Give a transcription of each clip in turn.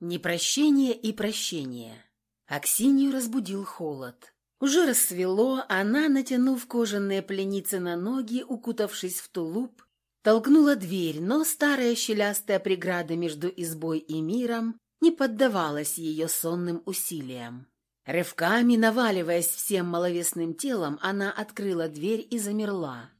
Непрощение и прощение. Аксинью разбудил холод. Уже рассвело, она, натянув кожаные пленицы на ноги, укутавшись в тулуп, толкнула дверь, но старая щелястая преграда между избой и миром не поддавалась ее сонным усилиям. Рывками, наваливаясь всем маловесным телом, она открыла дверь и замерла.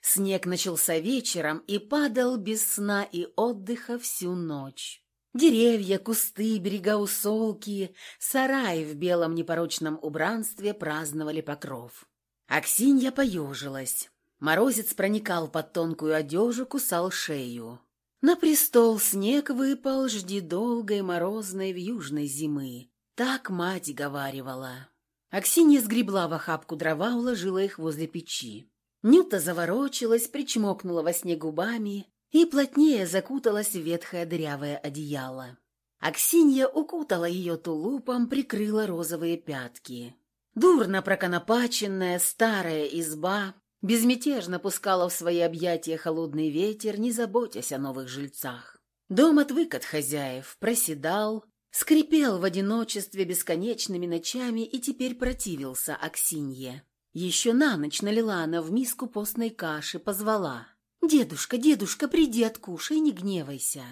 Снег начался вечером и падал без сна и отдыха всю ночь. Деревья, кусты, берега усолки, сараи в белом непорочном убранстве праздновали покров. Аксинья поежилась. Морозец проникал под тонкую одежу, кусал шею. На престол снег выпал, жди долгой морозной в южной зимы. Так мать говаривала. Аксинья сгребла в охапку дрова, уложила их возле печи. Нюта заворочилась, причмокнула во сне губами и плотнее закуталась в ветхое дырявое одеяло. Аксинья укутала ее тулупом, прикрыла розовые пятки. Дурно проконопаченная старая изба безмятежно пускала в свои объятия холодный ветер, не заботясь о новых жильцах. Дом отвык от хозяев, проседал, скрипел в одиночестве бесконечными ночами и теперь противился Аксинье. Еще на ночь налила она в миску постной каши, позвала. «Дедушка, дедушка, приди откушай, не гневайся».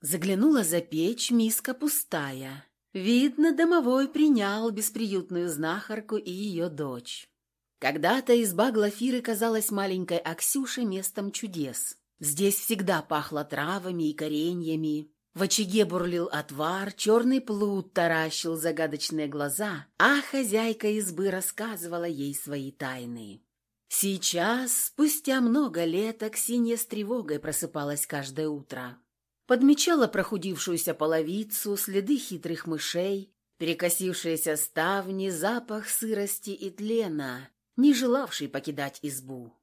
Заглянула за печь, миска пустая. Видно, домовой принял бесприютную знахарку и ее дочь. Когда-то изба Глафиры казалась маленькой Аксюше местом чудес. Здесь всегда пахло травами и кореньями, в очаге бурлил отвар, черный плут таращил загадочные глаза, а хозяйка избы рассказывала ей свои тайны. Сейчас, спустя много лет, Аксинья с тревогой просыпалась каждое утро. Подмечала прохудившуюся половицу, следы хитрых мышей, перекосившиеся ставни, запах сырости и тлена, не желавший покидать избу.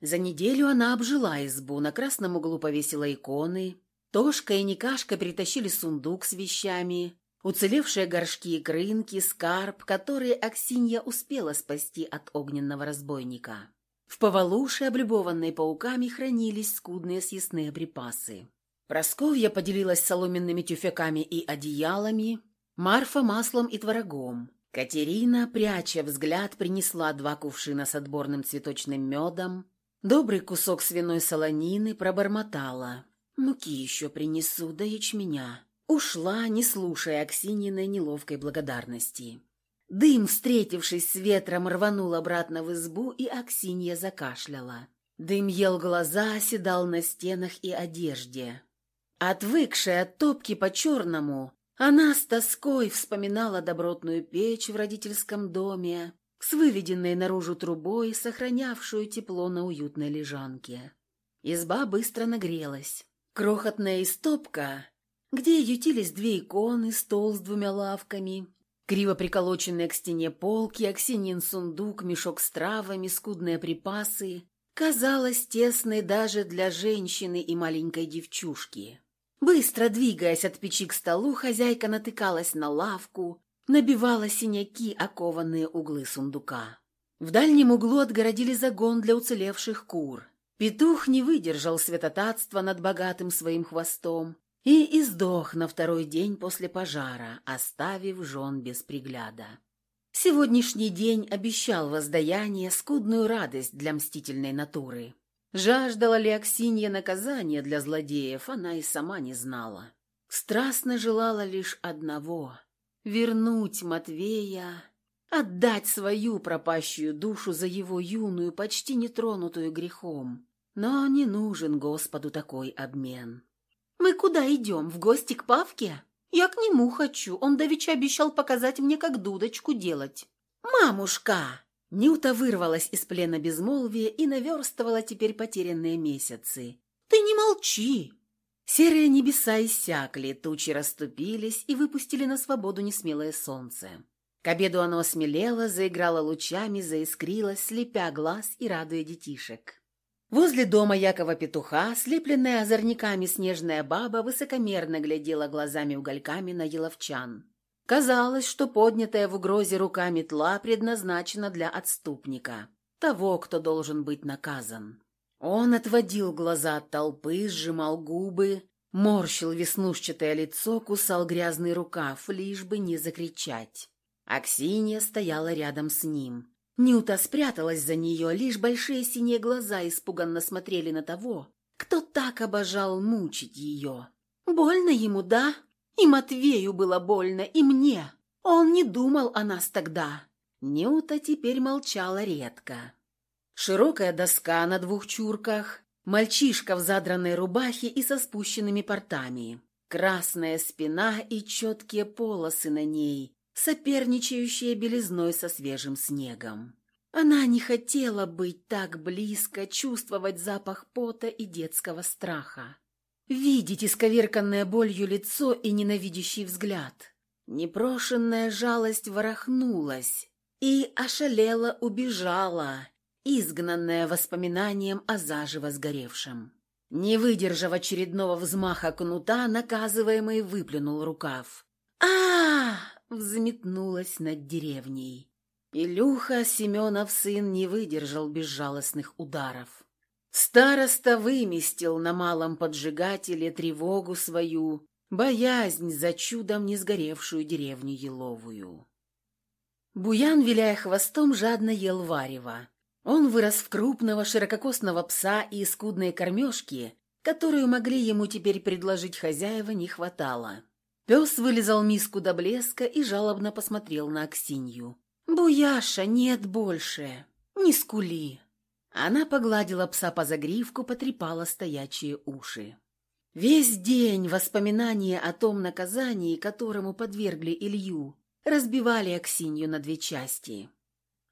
За неделю она обжила избу, на красном углу повесила иконы, Тошка и Никашка притащили сундук с вещами, уцелевшие горшки и крынки, скарб, которые Аксинья успела спасти от огненного разбойника. В повалуше, облюбованной пауками, хранились скудные съестные припасы. Просковья поделилась соломенными тюфяками и одеялами, Марфа маслом и творогом. Катерина, пряча взгляд, принесла два кувшина с отборным цветочным медом, добрый кусок свиной солонины пробормотала. Муки еще принесу, да ячменя. Ушла, не слушая Аксининой неловкой благодарности. Дым, встретившись с ветром, рванул обратно в избу, и Аксинья закашляла. Дым ел глаза, оседал на стенах и одежде. Отвыкшая от топки по-черному, она с тоской вспоминала добротную печь в родительском доме, с выведенной наружу трубой, сохранявшую тепло на уютной лежанке. Изба быстро нагрелась. Крохотная истопка, где ютились две иконы, стол с двумя лавками, криво приколоченные к стене полки, аксинин сундук, мешок с травами, скудные припасы, казалась тесной даже для женщины и маленькой девчушки. Быстро двигаясь от печи к столу, хозяйка натыкалась на лавку, набивала синяки, окованные углы сундука. В дальнем углу отгородили загон для уцелевших кур. Петух не выдержал святотатства над богатым своим хвостом и издох на второй день после пожара, оставив жен без пригляда. Сегодняшний день обещал воздаяние, скудную радость для мстительной натуры. Жаждала ли Аксинья наказания для злодеев, она и сама не знала. Страстно желала лишь одного — вернуть Матвея, отдать свою пропащую душу за его юную, почти нетронутую грехом, но не нужен Господу такой обмен. «Мы куда идем? В гости к Павке?» «Я к нему хочу. Он давеча обещал показать мне, как дудочку делать». «Мамушка!» Нюта вырвалась из плена безмолвия и наверстывала теперь потерянные месяцы. «Ты не молчи!» Серые небеса иссякли, тучи расступились и выпустили на свободу несмелое солнце. К обеду оно осмелело, заиграло лучами, заискрилось, слепя глаз и радуя детишек. Возле дома Якова Петуха, слепленная озорниками снежная баба, высокомерно глядела глазами-угольками на еловчан. Казалось, что поднятая в угрозе рука метла предназначена для отступника, того, кто должен быть наказан. Он отводил глаза от толпы, сжимал губы, Морщил веснушчатое лицо, кусал грязный рукав, лишь бы не закричать. Аксинья стояла рядом с ним. Нюта спряталась за нее, лишь большие синие глаза испуганно смотрели на того, кто так обожал мучить ее. «Больно ему, да? И Матвею было больно, и мне. Он не думал о нас тогда». Нюта теперь молчала редко. Широкая доска на двух чурках, мальчишка в задранной рубахе и со спущенными портами, красная спина и четкие полосы на ней, соперничающие белизной со свежим снегом. Она не хотела быть так близко, чувствовать запах пота и детского страха. Видеть исковерканное болью лицо и ненавидящий взгляд. Непрошенная жалость ворохнулась и ошалела убежала, изгнанная воспоминанием о заживо сгоревшем. Не выдержав очередного взмаха кнута, наказываемый выплюнул рукав. а, взметнулась над деревней. Илюха, Семенов сын, не выдержал безжалостных ударов. Староста выместил на малом поджигателе тревогу свою, боязнь за чудом не сгоревшую деревню Еловую. Буян, виляя хвостом, жадно ел варево. Он вырос в крупного ширококосного пса и скудной кормежки, которую могли ему теперь предложить хозяева, не хватало. Пес вылезал миску до блеска и жалобно посмотрел на Аксинью. «Буяша, нет больше! Не скули!» Она погладила пса по загривку, потрепала стоячие уши. Весь день воспоминания о том наказании, которому подвергли Илью, разбивали Аксинью на две части.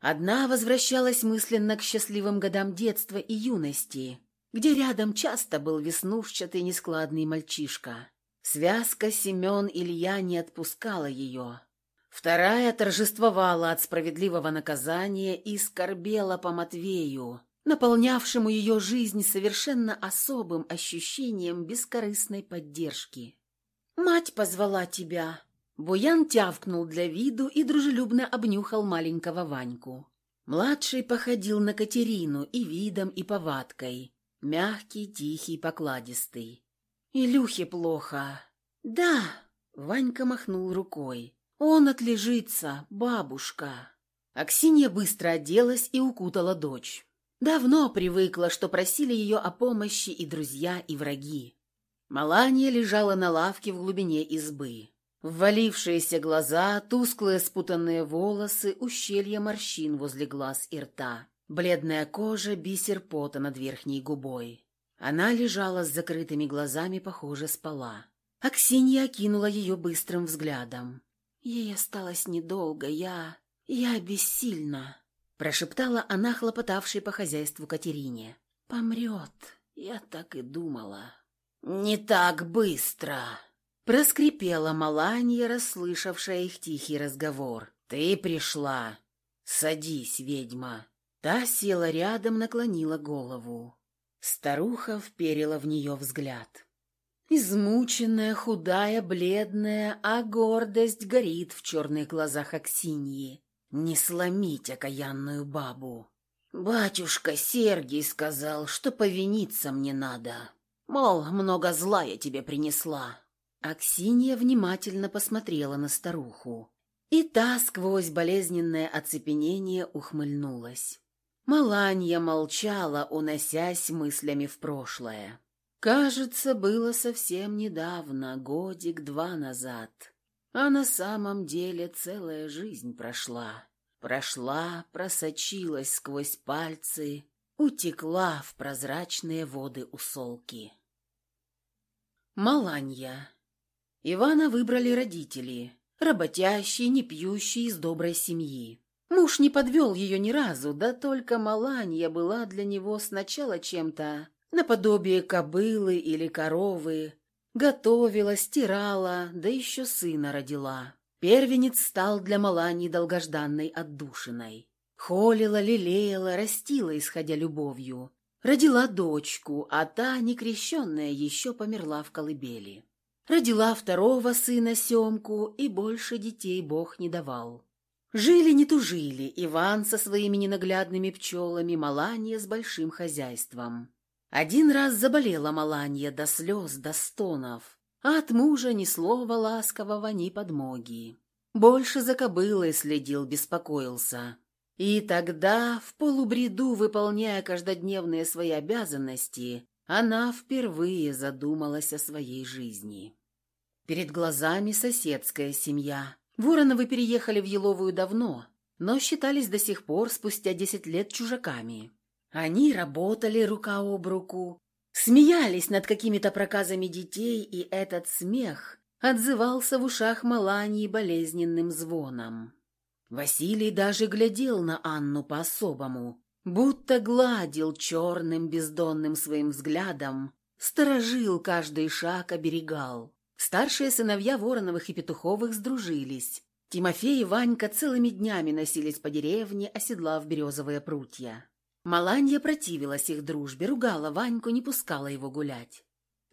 Одна возвращалась мысленно к счастливым годам детства и юности, где рядом часто был веснушчатый нескладный мальчишка. Связка Семен-Илья не отпускала ее. Вторая торжествовала от справедливого наказания и скорбела по Матвею, наполнявшему ее жизнь совершенно особым ощущением бескорыстной поддержки. «Мать позвала тебя», Буян тявкнул для виду и дружелюбно обнюхал маленького Ваньку. Младший походил на Катерину и видом, и повадкой. Мягкий, тихий, покладистый. «Илюхе плохо». «Да», — Ванька махнул рукой. «Он отлежится, бабушка». Аксинья быстро оделась и укутала дочь. Давно привыкла, что просили ее о помощи и друзья, и враги. Маланья лежала на лавке в глубине избы. Ввалившиеся глаза, тусклые спутанные волосы, ущелье морщин возле глаз и рта, бледная кожа, бисер пота над верхней губой. Она лежала с закрытыми глазами, похоже, спала. Аксинья окинула ее быстрым взглядом. «Ей осталось недолго, я... я бессильна», — прошептала она, хлопотавшей по хозяйству Катерине. «Помрет, я так и думала». «Не так быстро!» Проскрипела Маланья, расслышавшая их тихий разговор. «Ты пришла. Садись, ведьма». Та села рядом, наклонила голову. Старуха вперила в нее взгляд. Измученная, худая, бледная, а гордость горит в черных глазах Аксиньи. Не сломить окаянную бабу. Батюшка Сергий сказал, что повиниться мне надо. Мол, много зла я тебе принесла. Аксинья внимательно посмотрела на старуху. И та сквозь болезненное оцепенение ухмыльнулась. Маланья молчала, уносясь мыслями в прошлое. Кажется, было совсем недавно, годик-два назад. А на самом деле целая жизнь прошла. Прошла, просочилась сквозь пальцы, утекла в прозрачные воды усолки. Маланья Ивана выбрали родители, работящие, не пьющие, из доброй семьи. Муж не подвел ее ни разу, да только Маланья была для него сначала чем-то наподобие кобылы или коровы, готовила, стирала, да еще сына родила. Первенец стал для Маланьи долгожданной отдушиной. Холила, лелеяла, растила, исходя любовью. Родила дочку, а та, некрещенная, еще померла в колыбели. Родила второго сына Семку, и больше детей Бог не давал. Жили не тужили, Иван со своими ненаглядными пчелами, Маланья с большим хозяйством. Один раз заболела Маланья до слез, до стонов, а от мужа ни слова ласкового, ни подмоги. Больше за кобылой следил, беспокоился. И тогда, в полубреду, выполняя каждодневные свои обязанности, она впервые задумалась о своей жизни. Перед глазами соседская семья. Вороновы переехали в Еловую давно, но считались до сих пор спустя десять лет чужаками. Они работали рука об руку, смеялись над какими-то проказами детей, и этот смех отзывался в ушах Малании болезненным звоном. Василий даже глядел на Анну по-особому, будто гладил черным бездонным своим взглядом, сторожил каждый шаг, оберегал. Старшие сыновья Вороновых и Петуховых сдружились. Тимофей и Ванька целыми днями носились по деревне, оседлав березовые прутья. Маланья противилась их дружбе, ругала Ваньку, не пускала его гулять.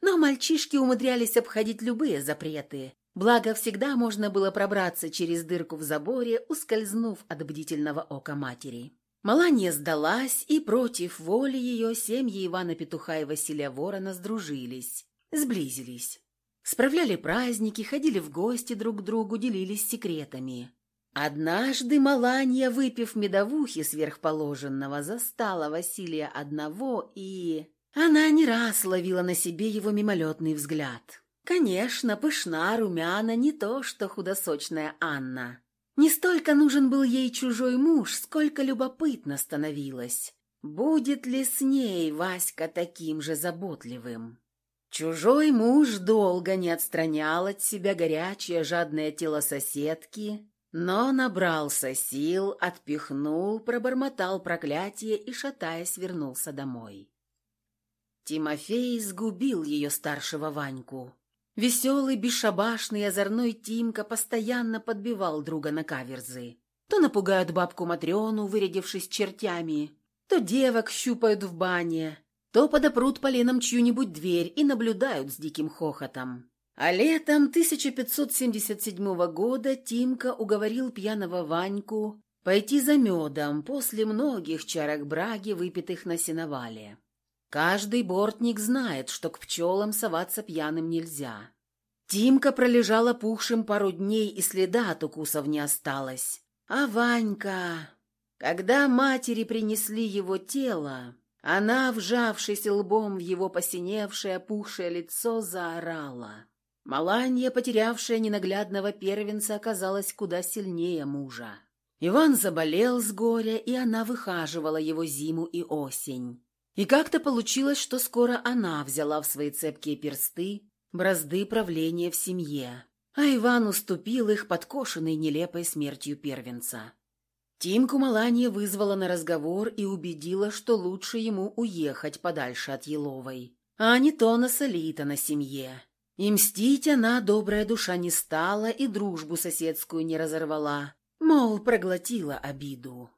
Но мальчишки умудрялись обходить любые запреты, благо всегда можно было пробраться через дырку в заборе, ускользнув от бдительного ока матери. Маланья сдалась, и против воли ее семьи Ивана Петуха и Василия Ворона сдружились, сблизились. Справляли праздники, ходили в гости друг к другу, делились секретами. Однажды Маланья, выпив медовухи сверхположенного, застала Василия одного, и... Она не раз ловила на себе его мимолетный взгляд. Конечно, пышна, румяна, не то что худосочная Анна. Не столько нужен был ей чужой муж, сколько любопытно становилось. Будет ли с ней Васька таким же заботливым? Чужой муж долго не отстранял от себя горячее жадное тело соседки, но набрался сил, отпихнул, пробормотал проклятие и, шатаясь, вернулся домой. Тимофей сгубил ее старшего Ваньку. Веселый, бесшабашный, озорной Тимка постоянно подбивал друга на каверзы. То напугают бабку Матрёну, вырядившись чертями, то девок щупают в бане, то подопрут поленом чью-нибудь дверь и наблюдают с диким хохотом. А летом 1577 года Тимка уговорил пьяного Ваньку пойти за медом после многих чарок браги, выпитых на сеновале. Каждый бортник знает, что к пчелам соваться пьяным нельзя. Тимка пролежал опухшим пару дней, и следа от укусов не осталось. А Ванька... Когда матери принесли его тело, она, вжавшись лбом в его посиневшее, опухшее лицо, заорала. Маланья, потерявшая ненаглядного первенца, оказалась куда сильнее мужа. Иван заболел с горя, и она выхаживала его зиму и осень. И как-то получилось, что скоро она взяла в свои цепкие персты бразды правления в семье, а Иван уступил их подкошенной нелепой смертью первенца. Тимку Маланья вызвала на разговор и убедила, что лучше ему уехать подальше от Еловой, а не то насолита на семье. И мстить она, добрая душа, не стала и дружбу соседскую не разорвала, мол, проглотила обиду.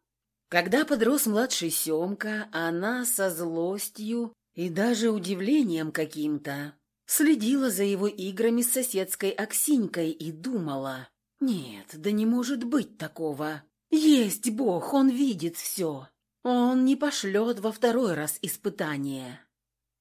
Когда подрос младший Семка, она со злостью и даже удивлением каким-то следила за его играми с соседской Аксинькой и думала, «Нет, да не может быть такого. Есть Бог, Он видит все. Он не пошлет во второй раз испытание».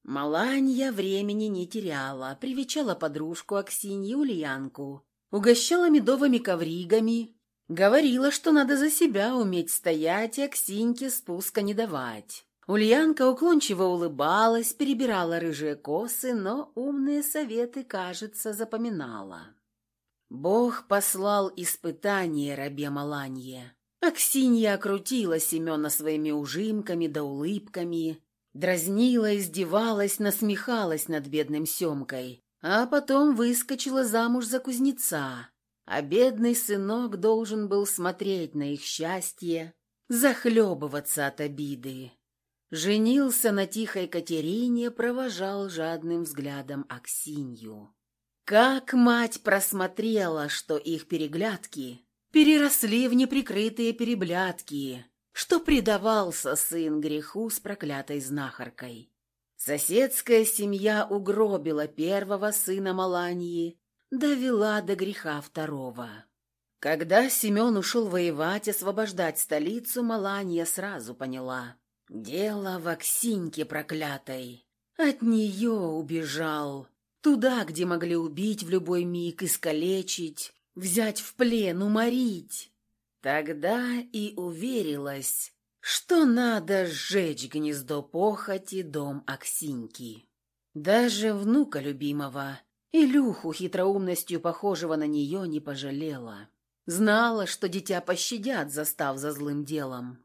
Маланья времени не теряла, привечала подружку Аксинью Ульянку, угощала медовыми ковригами, говорила, что надо за себя уметь стоять и Аксиньке спуска не давать. Ульянка уклончиво улыбалась, перебирала рыжие косы, но умные советы, кажется, запоминала. Бог послал испытание рабе Маланье. Аксинья окрутила Семена своими ужимками да улыбками, Дразнила, издевалась, насмехалась над бедным Семкой, а потом выскочила замуж за кузнеца, а бедный сынок должен был смотреть на их счастье, захлебываться от обиды. Женился на тихой Катерине, провожал жадным взглядом Аксинью. Как мать просмотрела, что их переглядки переросли в неприкрытые переблядки, что предавался сын греху с проклятой знахаркой. Соседская семья угробила первого сына Маланьи, довела до греха второго. Когда Семен ушел воевать, освобождать столицу, Маланья сразу поняла. Дело в Аксиньке проклятой. От нее убежал. Туда, где могли убить в любой миг, искалечить, взять в плен, уморить. Тогда и уверилась, что надо сжечь гнездо похоти дом Аксиньки. Даже внука любимого, Илюху, хитроумностью похожего на нее, не пожалела. Знала, что дитя пощадят, застав за злым делом.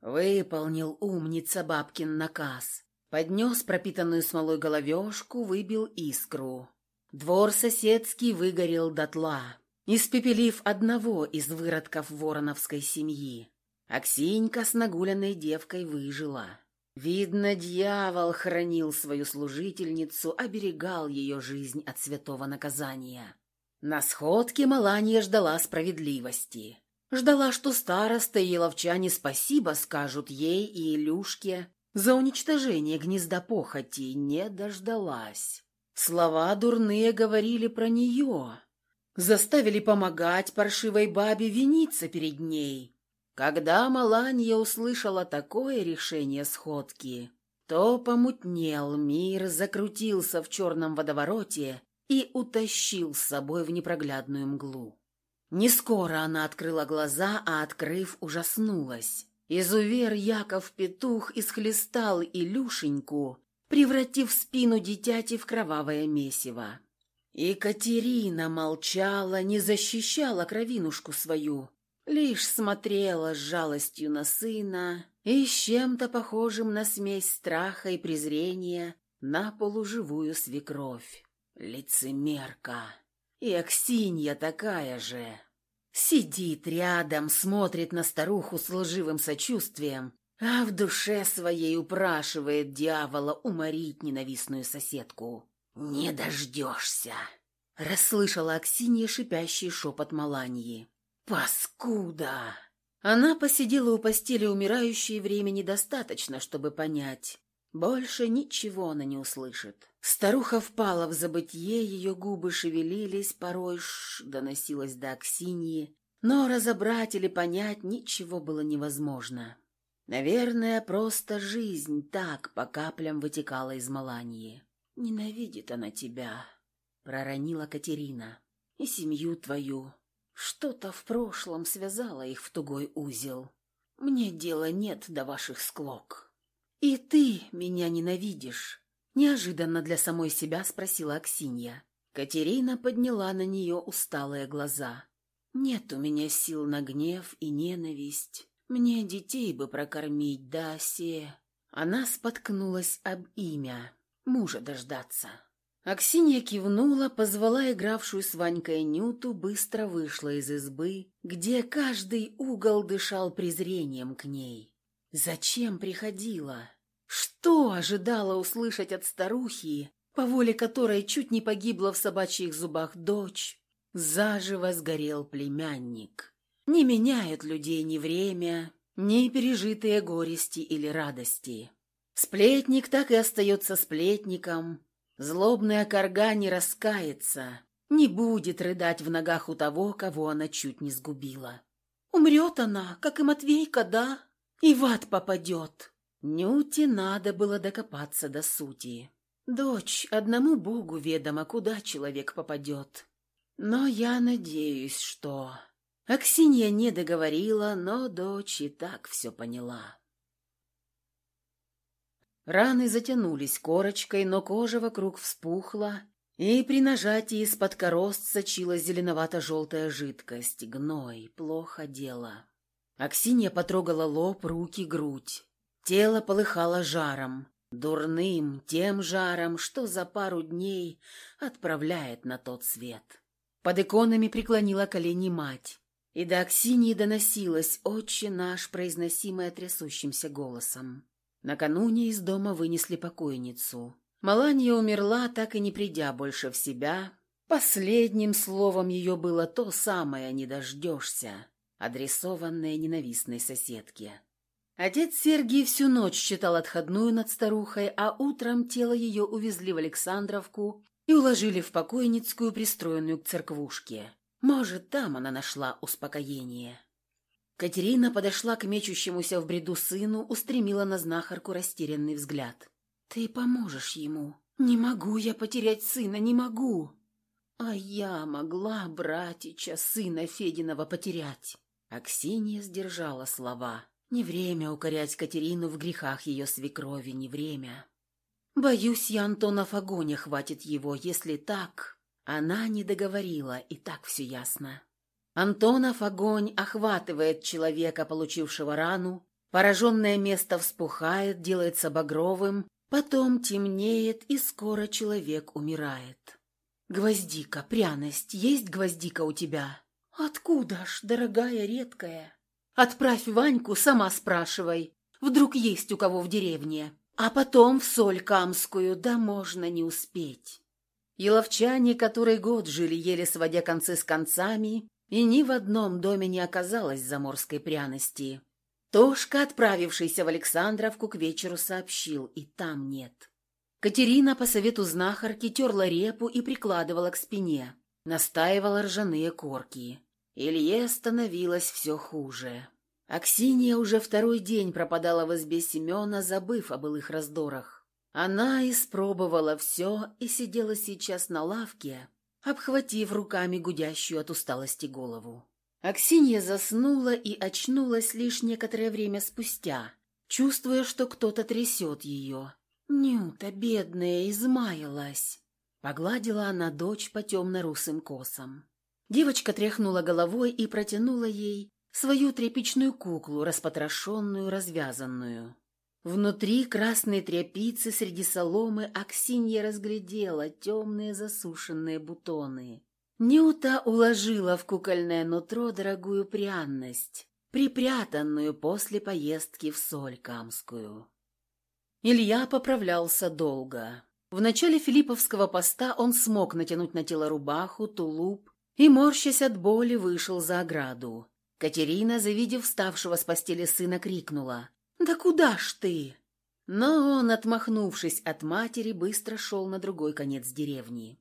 Выполнил умница бабкин наказ. Поднес пропитанную смолой головешку, выбил искру. Двор соседский выгорел дотла, испепелив одного из выродков вороновской семьи. Аксинька с нагуленной девкой выжила. Видно, дьявол хранил свою служительницу, оберегал ее жизнь от святого наказания. На сходке Маланья ждала справедливости. Ждала, что староста и ловчане спасибо скажут ей и Илюшке, за уничтожение гнезда похоти не дождалась. Слова дурные говорили про нее. Заставили помогать паршивой бабе виниться перед ней. Когда Маланья услышала такое решение сходки, то помутнел мир, закрутился в черном водовороте и утащил с собой в непроглядную мглу. Не скоро она открыла глаза, а, открыв, ужаснулась. Изувер Яков Петух исхлестал Илюшеньку, превратив спину дитяти в кровавое месиво. Екатерина молчала, не защищала кровинушку свою, лишь смотрела с жалостью на сына и с чем-то похожим на смесь страха и презрения на полуживую свекровь. Лицемерка. И Аксинья такая же. Сидит рядом, смотрит на старуху с лживым сочувствием, а в душе своей упрашивает дьявола уморить ненавистную соседку. «Не дождешься!» — расслышала Аксинья шипящий шепот Маланьи. «Паскуда!» Она посидела у постели умирающей времени достаточно, чтобы понять. Больше ничего она не услышит. Старуха впала в забытье, ее губы шевелились, порой ш доносилось до Аксиньи, но разобрать или понять ничего было невозможно. Наверное, просто жизнь так по каплям вытекала из Маланьи. «Ненавидит она тебя», — проронила Катерина, — «и семью твою. Что-то в прошлом связало их в тугой узел. Мне дела нет до ваших склок». «И ты меня ненавидишь», Неожиданно для самой себя спросила Аксинья. Катерина подняла на нее усталые глаза. «Нет у меня сил на гнев и ненависть. Мне детей бы прокормить, да, се...» Она споткнулась об имя. Мужа дождаться. Аксинья кивнула, позвала игравшую с Ванькой Нюту, быстро вышла из избы, где каждый угол дышал презрением к ней. Зачем приходила? Что ожидала услышать от старухи, по воле которой чуть не погибла в собачьих зубах дочь? Заживо сгорел племянник. Не меняют людей ни время, ни пережитые горести или радости. Сплетник так и остается сплетником. Злобная корга не раскается, не будет рыдать в ногах у того, кого она чуть не сгубила. Умрет она, как и Матвейка, да? И в ад попадет. Нюте надо было докопаться до сути. Дочь, одному Богу ведомо, куда человек попадет. Но я надеюсь, что... Аксинья не договорила, но дочь и так все поняла. Раны затянулись корочкой, но кожа вокруг вспухла, и при нажатии из-под корост сочилась зеленовато-желтая жидкость. Гной, плохо дело. Аксинья потрогала лоб, руки, грудь. Тело полыхало жаром, дурным, тем жаром, что за пару дней отправляет на тот свет. Под иконами преклонила колени мать, и до Аксинии доносилось «Отче наш», произносимое трясущимся голосом. Накануне из дома вынесли покойницу. Маланья умерла, так и не придя больше в себя. Последним словом ее было то самое «не дождешься», адресованное ненавистной соседке. Отец Сергий всю ночь читал отходную над старухой, а утром тело ее увезли в Александровку и уложили в покойницкую, пристроенную к церквушке. Может, там она нашла успокоение. Катерина подошла к мечущемуся в бреду сыну, устремила на знахарку растерянный взгляд. Ты поможешь ему. Не могу я потерять сына, не могу. А я могла братича, сына Фединого, потерять. Аксинья сдержала слова. Не время укорять Катерину в грехах ее свекрови, не время. Боюсь, я Антонов огоня хватит его, если так. Она не договорила, и так все ясно. Антонов огонь охватывает человека, получившего рану, пораженное место вспухает, делается багровым, потом темнеет, и скоро человек умирает. «Гвоздика, пряность, есть гвоздика у тебя?» «Откуда ж, дорогая, редкая?» «Отправь Ваньку, сама спрашивай. Вдруг есть у кого в деревне. А потом в соль камскую, да можно не успеть». Еловчане, который год жили, еле сводя концы с концами, и ни в одном доме не оказалось заморской пряности. Тошка, отправившийся в Александровку, к вечеру сообщил, и там нет. Катерина по совету знахарки терла репу и прикладывала к спине, настаивала ржаные корки. Илье становилось все хуже. Аксинья уже второй день пропадала в избе Семена, забыв о былых раздорах. Она испробовала все и сидела сейчас на лавке, обхватив руками гудящую от усталости голову. Аксинья заснула и очнулась лишь некоторое время спустя, чувствуя, что кто-то трясет ее. «Нюта, бедная, измаялась!» Погладила она дочь по темно-русым косам. Девочка тряхнула головой и протянула ей свою тряпичную куклу, распотрошенную, развязанную. Внутри красной тряпицы среди соломы Аксинья разглядела темные засушенные бутоны. Нюта уложила в кукольное нутро дорогую пряность, припрятанную после поездки в соль камскую. Илья поправлялся долго. В начале Филипповского поста он смог натянуть на тело рубаху, тулуп и, морщась от боли, вышел за ограду. Катерина, завидев вставшего с постели сына, крикнула «Да куда ж ты?» Но он, отмахнувшись от матери, быстро шел на другой конец деревни.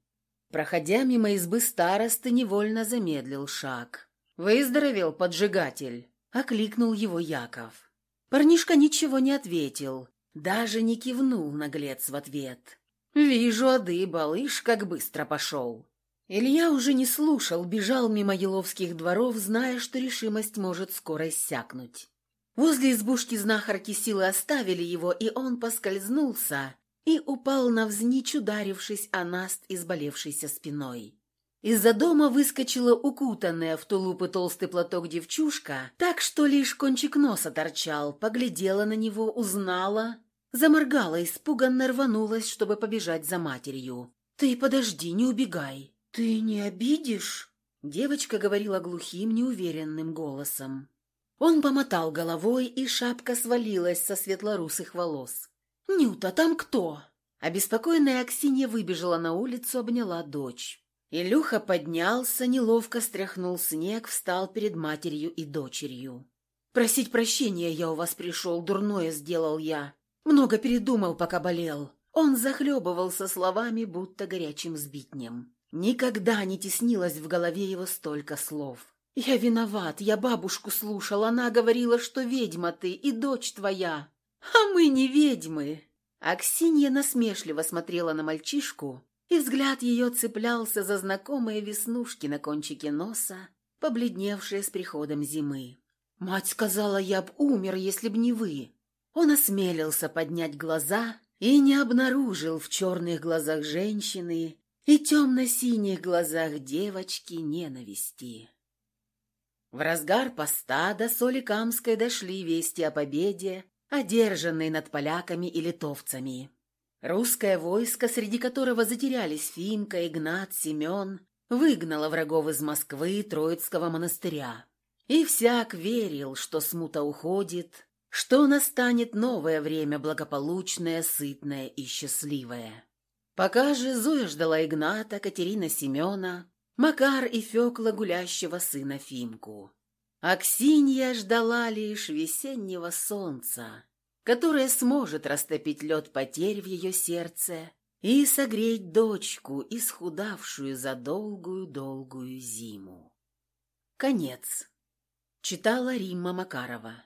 Проходя мимо избы старосты, невольно замедлил шаг. «Выздоровел поджигатель!» — окликнул его Яков. Парнишка ничего не ответил, даже не кивнул наглец в ответ. «Вижу, одыбал, ишь, как быстро пошел!» Илья уже не слушал, бежал мимо еловских дворов, зная, что решимость может скоро иссякнуть. Возле избушки знахарки силы оставили его, и он поскользнулся и упал навзничь, ударившись о наст изболевшейся спиной. Из-за дома выскочила укутанная в тулуп и толстый платок девчушка, так что лишь кончик носа торчал, поглядела на него, узнала, заморгала, испуганно рванулась, чтобы побежать за матерью. «Ты подожди, не убегай!» «Ты не обидишь?» Девочка говорила глухим, неуверенным голосом. Он помотал головой, и шапка свалилась со светлорусых волос. «Нюта, там кто?» Обеспокоенная Аксинья выбежала на улицу, обняла дочь. Илюха поднялся, неловко стряхнул снег, встал перед матерью и дочерью. «Просить прощения я у вас пришел, дурное сделал я. Много передумал, пока болел». Он захлебывался словами, будто горячим сбитнем. Никогда не теснилось в голове его столько слов. «Я виноват, я бабушку слушал, она говорила, что ведьма ты и дочь твоя, а мы не ведьмы». Аксинья насмешливо смотрела на мальчишку, и взгляд ее цеплялся за знакомые веснушки на кончике носа, побледневшие с приходом зимы. «Мать сказала, я б умер, если б не вы». Он осмелился поднять глаза и не обнаружил в черных глазах женщины и темно-синих глазах девочки ненависти. В разгар поста до Соликамской дошли вести о победе, одержанной над поляками и литовцами. Русское войско, среди которого затерялись Фимка, Игнат, Семен, выгнало врагов из Москвы Троицкого монастыря. И всяк верил, что смута уходит, что настанет новое время благополучное, сытное и счастливое. Пока же Зоя ждала Игната, Катерина Семена, Макар и Фекла гулящего сына Фимку. Аксинья ждала лишь весеннего солнца, которое сможет растопить лед потерь в ее сердце и согреть дочку, исхудавшую за долгую-долгую зиму. Конец. Читала Римма Макарова.